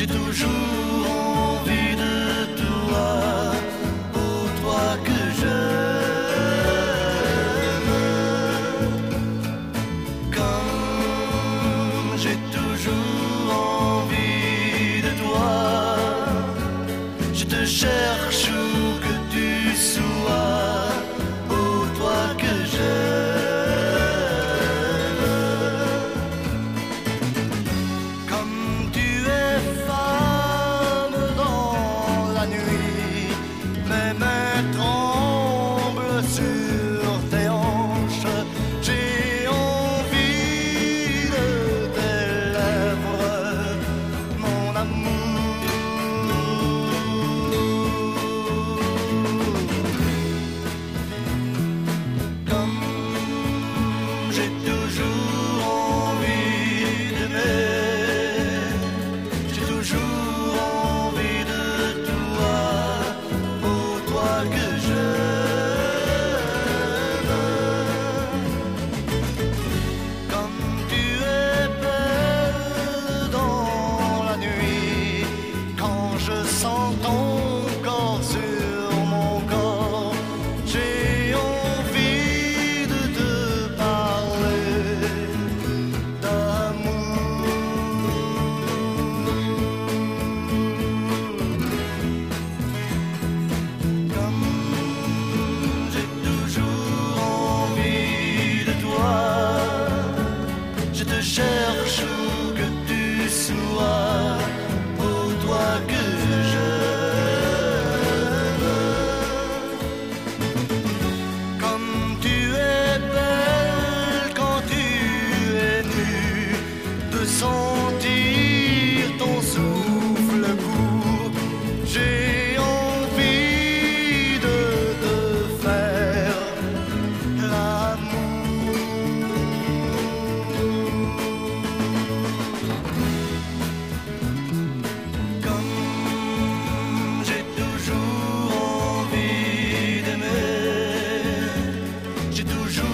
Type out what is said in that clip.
J'ai toujours envie de toi, ô toi que je Quand j'ai toujours envie de toi, je te cherche où que tu sois. sentir ton souffle court. J'ai envie de te faire l'amour. Comme j'ai toujours envie d'aimer, j'ai toujours.